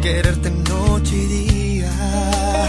quererte noche y día.